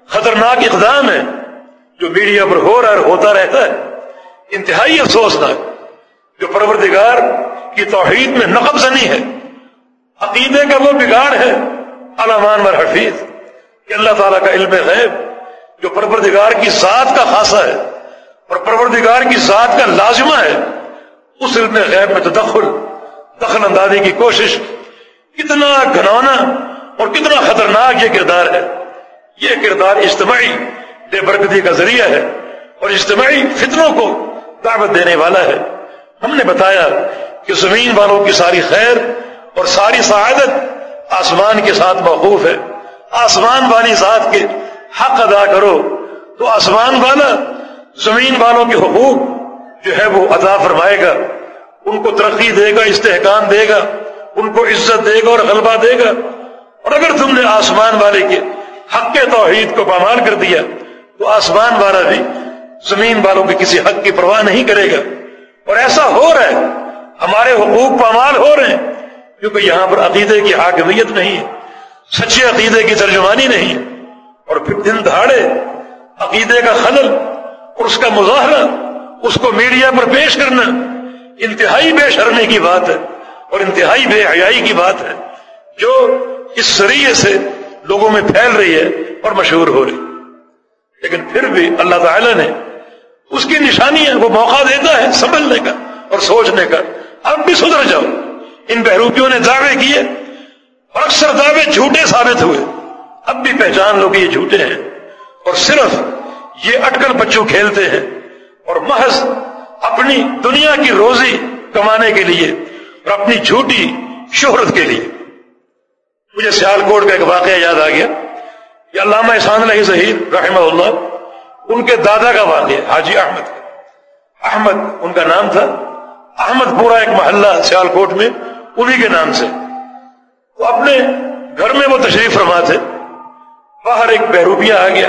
خطرناک اقدام ہے جو میڈیا پر ہو رہا ہے ہوتا رہتا ہے۔ انتہائی افسوسناک جو پروردگار کی توحید میں نقب زنی ہے۔ عقیدے کا وہ بگاڑ ہے۔ علامان ور حفیظ۔ کہ اللہ تعالیٰ کا علم غیب، جو پروردگار کی ذات کا خاصہ ہے اور پروردگار کی ذات کا لازمہ ہے، اس علم غیب میں تدخل، دخل اندازی کی کوشش، کتنا گھنونا اور کتنا خطرناک یہ کردار ہے۔ یہ کردار اجتماعی بے برکتی کا ذریعہ ہے اور اجتماعی فتنوں کو دعوت دینے والا ہے۔ ہم نے بتایا کہ زمین والوں کی ساری خیر اور ساری سعادت آسمان کے ساتھ موقوف ہے۔ آسمان والی ذات کے حق ادا کرو، تو آسمان والا زمین والوں کے حقوق جو ہے وہ ادا فرمائے گا۔ ان کو ترقی دے گا، استحکام دے گا، ان کو عزت دے گا اور غلبہ دے گا۔ اور اگر تم نے آسمان والے کے حق کے توحید کو پامال کر دیا، تو آسمان والا بھی زمین والوں کے کسی حق کی پرواہ نہیں کرے گا۔ اور ایسا ہو رہا ہے، ہمارے حقوق پامال ہو رہے ہیں، کیونکہ یہاں پر عقیدے کی حاکمیت نہیں ہے۔ سچے عقیدے کی ترجمانی نہیں۔ اور پھر دن دہاڑے عقیدے کا خلل اور اس کا مظاہرہ، اس کو میڈیا پر پیش کرنا انتہائی بے شرمی کی بات ہے اور انتہائی بے حیائی کی بات ہے جو اس ذریعے سے لوگوں میں پھیل رہی ہے اور مشہور ہو رہی۔ لیکن پھر بھی اللہ تعالی نے اس کی نشانیاں وہ موقع دیتا ہے سنبھلنے کا اور سوچنے کا۔ اب بھی سدھر جاؤ۔ ان بہروپیوں نے دعوے کیے۔ اور اکثر دعوے جھوٹے ثابت ہوئے۔ اب بھی پہچان لو کہ یہ جھوٹے ہیں۔ اور صرف یہ اٹکل بچوں کھیلتے ہیں۔ اور محض اپنی دنیا کی روزی کمانے کے لیے اور اپنی جھوٹی شہرت کے لیے۔ مجھے سیال کوٹ کا ایک واقعہ یاد آ گیا۔ کہ علامہ احسان علیہ ظہیر رحمہ اللہ، ان کے دادا کا واقعہ، حاجی احمد احمد، ان کا نام تھا۔ احمد پورا ایک محلہ سیال کوٹ میں، انہی کے نام سے۔ تو اپنے گھر میں وہ تشریف فرما تھے۔ باہر ایک بہروپیہ آ گیا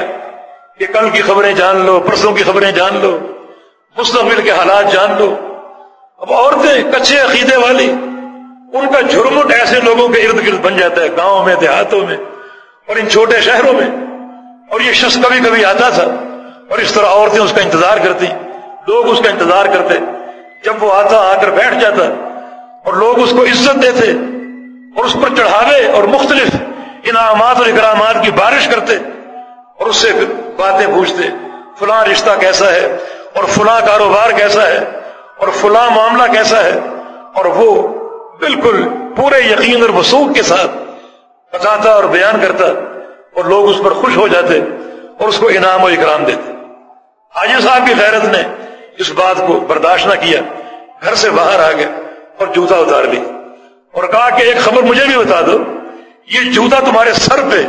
کہ کل کی خبریں جان لو، پرسوں کی خبریں جان لو، مستقبل کے حالات جان لو۔ اب عورتیں کچے عقیدے والی، ان کا جھرمٹ ایسے لوگوں کے ارد گرد بن جاتا ہے، گاؤں میں، دیہاتوں میں اور ان چھوٹے شہروں میں۔ اور یہ شخص کبھی کبھی آتا تھا اور اس طرح عورتیں اس کا انتظار کرتی لوگ اس کا انتظار کرتے، جب وہ آتا، آ کر بیٹھ جاتا اور لوگ اس کو عزت دیتے۔ اور اس پر چڑھاوے اور مختلف انعامات اور اکرامات کی بارش کرتے اور اس سے باتیں پوچھتے، فلاں رشتہ کیسا ہے؟ اور فلاں کاروبار کیسا ہے؟ اور فلاں معاملہ کیسا ہے؟ اور وہ بالکل پورے یقین اور وسوخ کے ساتھ بتاتا اور بیان کرتا اور لوگ اس پر خوش ہو جاتے اور اس کو انعام و اکرام دیتے۔ حاجی صاحب کی غیرت نے اس بات کو برداشت نہ کیا، گھر سے باہر آ گیا اور جوتا اتار لی۔ اور کہا کہ ایک خبر مجھے بھی بتا دو، یہ جوتا تمہارے سر پہ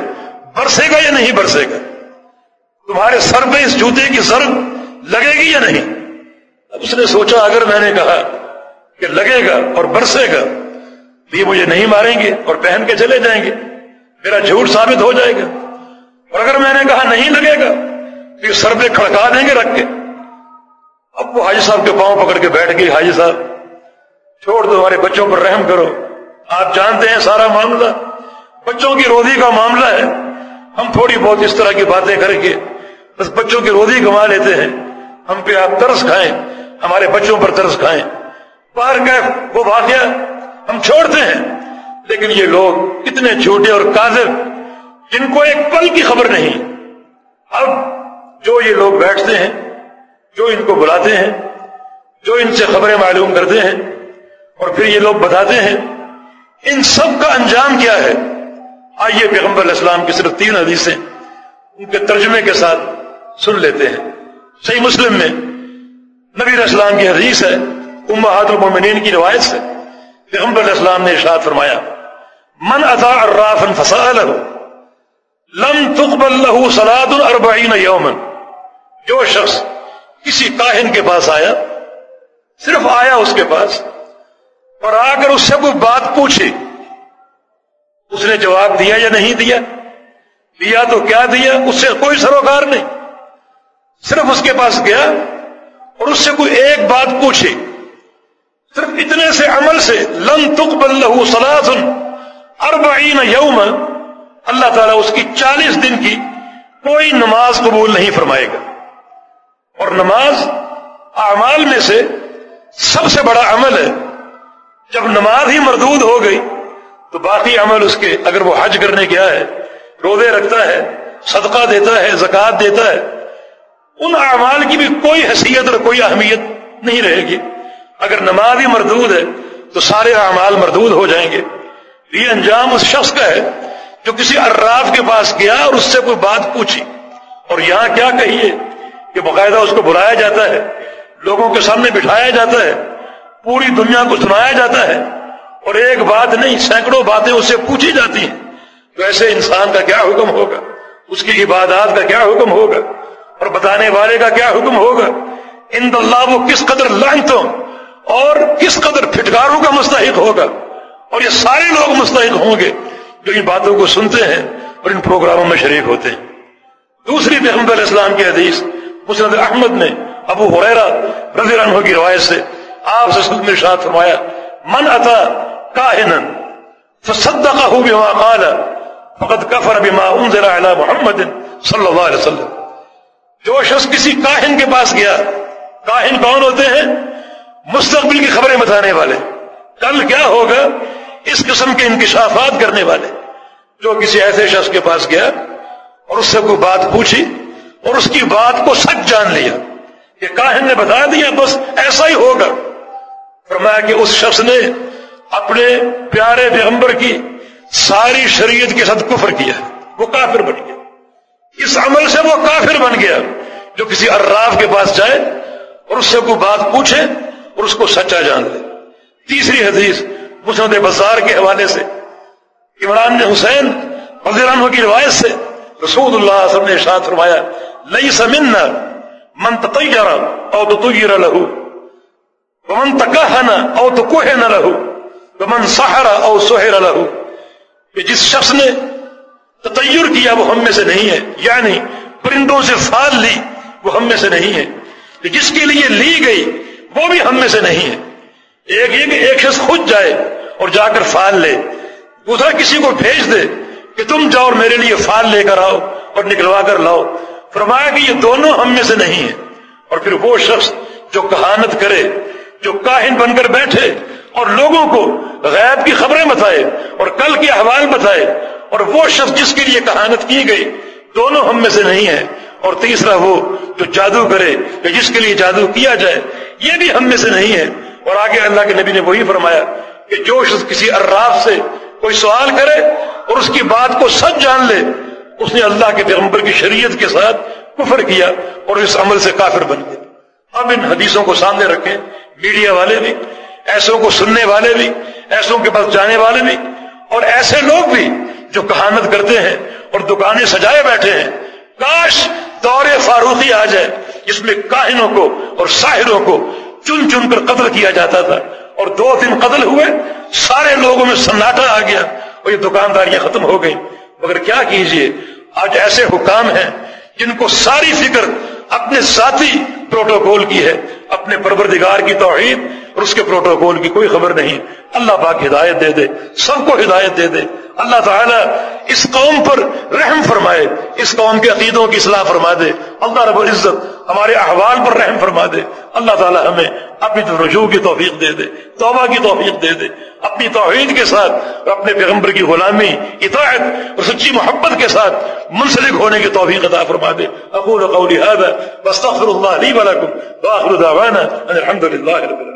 برسے گا یا نہیں برسے گا؟ تمہارے سر پہ اس جوتے کی ضرب لگے گی یا نہیں؟ اب اس نے سوچا، اگر میں نے کہا کہ لگے گا اور برسے گا، تو یہ مجھے نہیں ماریں گے اور پہن کے چلے جائیں گے، میرا جھوٹ ثابت ہو جائے گا۔ اور اگر میں نے کہا نہیں لگے گا، تو یہ سر پہ کھڑکا دیں گے رکھ کے۔ اب وہ حاجی صاحب کے پاؤں پکڑ کے بیٹھ گئی، حاجی صاحب، چھوڑ دو ہمارے بچوں پر رحم کرو۔ آپ جانتے ہیں سارا معاملہ؟ بچوں کی روزی کا معاملہ ہے۔ ہم تھوڑی بہت اس طرح کی باتیں کر کے بس بچوں کی روزی کما لیتے ہیں۔ ہم پہ آپ ترس کھائیں۔ ہمارے بچوں پر ترس کھائیں۔ باہر کا وہ واقعہ ہم چھوڑتے ہیں۔ لیکن یہ لوگ اتنے چھوٹے اور کاذب، جن کو ایک پل کی خبر نہیں۔ اب جو یہ لوگ بیٹھتے ہیں، جو ان کو بلاتے ہیں، جو ان سے خبریں معلوم کرتے ہیں اور پھر یہ لوگ بتاتے ہیں ان سب کا انجام کیا ہے؟ آئیے پیغمبر علیہ السلام کی صرف تین حدیثیں ان کے ترجمے کے ساتھ سن لیتے ہیں۔ صحیح مسلم میں نبی علیہ السلام کی حدیث ہے، امہات المومنین کی روایت سے پیغمبر علیہ السلام نے ارشاد فرمایا، من اتا الرافن فسألہ لم تقبل له صلاة اربعین یوما. جو شخص کسی کاہن کے پاس آیا، صرف آیا اس کے پاس اور آ کر اس سے کوئی بات پوچھی، اس نے جواب دیا یا نہیں دیا؟ دیا تو کیا دیا؟ اس سے کوئی سروکار نہیں۔ صرف اس کے پاس گیا اور اس سے کوئی ایک بات پوچھی۔ صرف اتنے سے عمل سے، لن تقبل له صلاة اربعین یوم اللہ تعالیٰ اس کی چالیس دن کی کوئی نماز قبول نہیں فرمائے گا۔ اور نماز اعمال میں سے سب سے بڑا عمل ہے۔ جب نماز ہی مردود ہو گئی، تو باقی عمل اس کے اگر وہ حج کرنے گیا ہے، روزے رکھتا ہے، صدقہ دیتا ہے، زکوٰۃ دیتا ہے، ان اعمال کی بھی کوئی حیثیت اور کوئی اہمیت نہیں رہے گی۔ اگر نماز ہی مردود ہے، تو سارے اعمال مردود ہو جائیں گے۔ یہ انجام اس شخص کا ہے جو کسی اراف کے پاس گیا اور اس سے کوئی بات پوچھی۔ اور یہاں کیا کہیے کہ باقاعدہ اس کو بلایا جاتا ہے، لوگوں کے سامنے بٹھایا جاتا ہے پوری دنیا کو سنایا جاتا ہے اور ایک بات نہیں، سینکڑوں باتیں اس سے پوچھی جاتی ہیں۔ تو ایسے انسان کا کیا حکم ہوگا؟ اس کی عبادات کا کیا حکم ہوگا؟ اور بتانے والے کا کیا حکم ہوگا؟ ان اللہ، وہ کس قدر لانتوں اور کس قدر پھٹکاروں کا مستحق ہوگا؟ اور یہ سارے لوگ مستحق ہوں گے جو ان باتوں کو سنتے ہیں اور ان پروگراموں میں شریک ہوتے ہیں۔ دوسری پیغمبر اسلام کی حدیث مسرت احمد نے ابو حریرا رضی عنہ کی روایت سے آپ سے سلم ارشاد فرمایا، من اتا کاہنا فصدقه بما قال، فقد كفر بما انزل على محمد صلی اللہ علیہ وسلم. جو شخص کسی کاہن کے پاس گیا، کاہن کون ہوتے ہیں؟ مستقبل کی خبریں بتانے والے۔ کل کیا ہوگا؟ اس قسم کے انکشافات کرنے والے۔ جو کسی ایسے شخص کے پاس گیا اور اس سے کوئی بات پوچھی اور اس کی بات کو سچ جان لیا کہ کاہن نے بتا دیا، بس ایسا ہی ہوگا۔ فرمایا کہ اس شخص نے اپنے پیارے پیغمبر کی ساری شریعت کے ساتھ کفر کیا وہ کافر بن گیا۔ اس عمل سے وہ کافر بن گیا۔ جو کسی اراف کے پاس جائے اور اس سے کوئی بات پوچھے اور اس کو سچا جان لے۔ تیسری حدیث مسند بازار کے حوالے سے، عمران نے حسین عنہ کی روایت سے رسول اللہ صلی اللہ علیہ وسلم نے ارشاد فرمایا لئی سمنا من تطیر او تطیر لہو ومن تکہنا او تکوہنا لہو ومن سحر او سحر لہو کہ جس شخص نے تطیر کیا وہ ہم میں سے نہیں ہے یعنی پرندوں سے فال لی وہ ہم میں سے نہیں ہے۔ کہ جس کے لیے لی گئی وہ بھی ہم میں سے نہیں ہے۔ ایک یہ کہ ایک شخص خود جائے اور جا کر فال لے۔ دوسرا کسی کو بھیج دے کہ تم جاؤ اور میرے لیے فال لے کر آؤ اور نکلوا کر لاؤ۔ فرمایا کہ یہ دونوں ہم میں سے نہیں ہیں۔ اور پھر وہ شخص جو کہانت کرے جو کاہن بن کر بیٹھے اور لوگوں کو غیب کی خبریں بتائے اور کل کے احوال بتائے اور وہ شخص جس کے لیے کہانت کی گئی، دونوں ہم میں سے نہیں ہے اور تیسرا وہ جو جادو کرے کہ جس کے لیے جادو کیا جائے، یہ بھی ہم میں سے نہیں ہے اور آگے اللہ کے نبی نے وہی فرمایا کہ جو شخص کسی اراف سے کوئی سوال کرے اور اس کی بات کو سچ جان لے، اس نے اللہ کے پیغمبر کی شریعت کے ساتھ کفر کیا اور اس عمل سے کافر بن گیا۔ اب ان حدیثوں کو سامنے رکھیں۔ میڈیا والے بھی، ایسوں کو سننے والے بھی، ایسوں کے پاس جانے والے بھی، اور ایسے لوگ بھی جو کہانت کرتے ہیں اور دکانیں سجائے بیٹھے ہیں۔ کاش دور فاروقی آ جائے، جس میں کاہنوں کو اور ساحروں کو چن چن کر قتل کیا جاتا تھا۔ اور دو دن قتل ہوئے، سارے لوگوں میں سناٹا آ گیا اور یہ دکانداریاں ختم ہو گئی مگر کیا کیجیے، آج ایسے حکام ہیں جن کو ساری فکر اپنے ذاتی پروٹوکول کی ہے۔ اپنے پروردگار کی توحید اور اس کے پروٹوکول کی کوئی خبر نہیں۔ اللہ پاک ہدایت دے دے، سب کو ہدایت دے دے۔ اللہ تعالیٰ اس قوم پر رحم فرمائے، اس قوم کے عقیدوں کی اصلاح فرما دے۔ اللہ رب العزت ہمارے احوال پر رحم فرما دے۔ اللہ تعالیٰ ہمیں اپنی رجوع کی توفیق دے دے، توبہ کی توفیق دے دے۔ اپنی توحید کے ساتھ اور اپنے پیغمبر کی غلامی، اطاعت، اور سچی محبت کے ساتھ منسلک ہونے کی توفیق عطا فرما دے۔ اقول قولی هذا واستغفر الله لي ولكم واخر دعوانا ان الحمد لله رب العالمين۔